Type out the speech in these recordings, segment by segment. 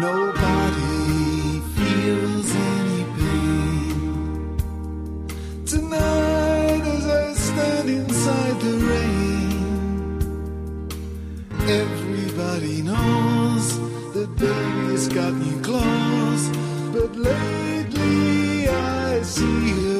Nobody feels any pain. Tonight, as I stand inside the rain, everybody knows that baby's got new clothes. But lately, I see her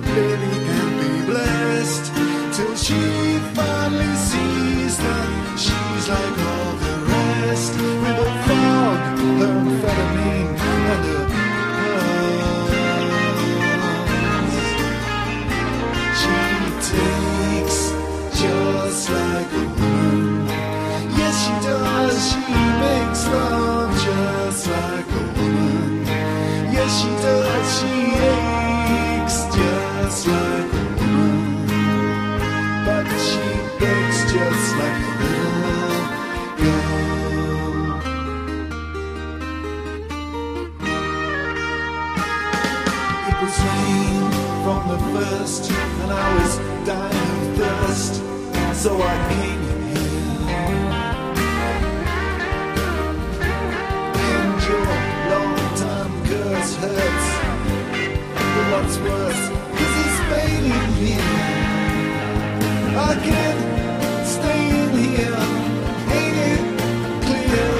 that Lily can be blessed till she finally sees that she's like all the rest. With a fog, her amphetamine, and a pearls. She takes just like a woman. Yes, she does. She from the first, and I was dying of thirst, so I came here. And your long time curse hurts, but what's worse is pain in here. I can't stay in here, ain't it clear?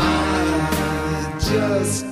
I just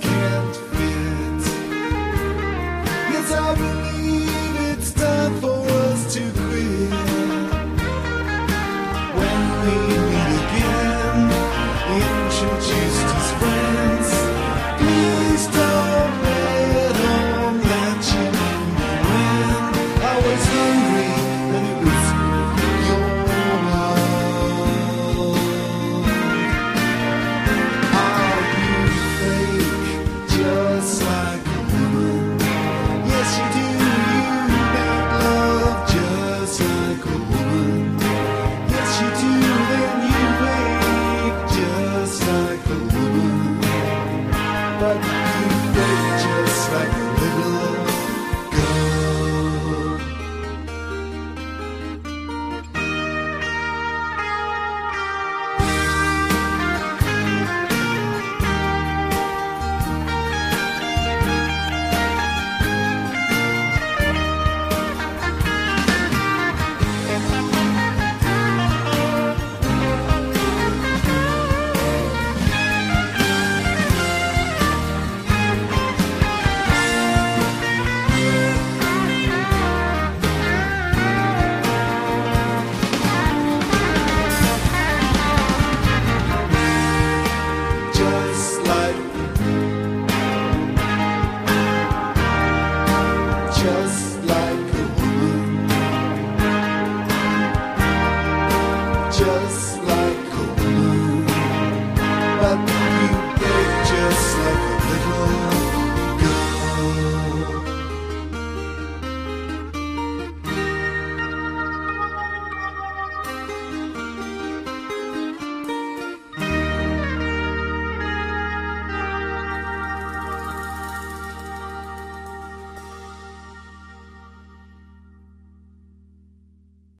just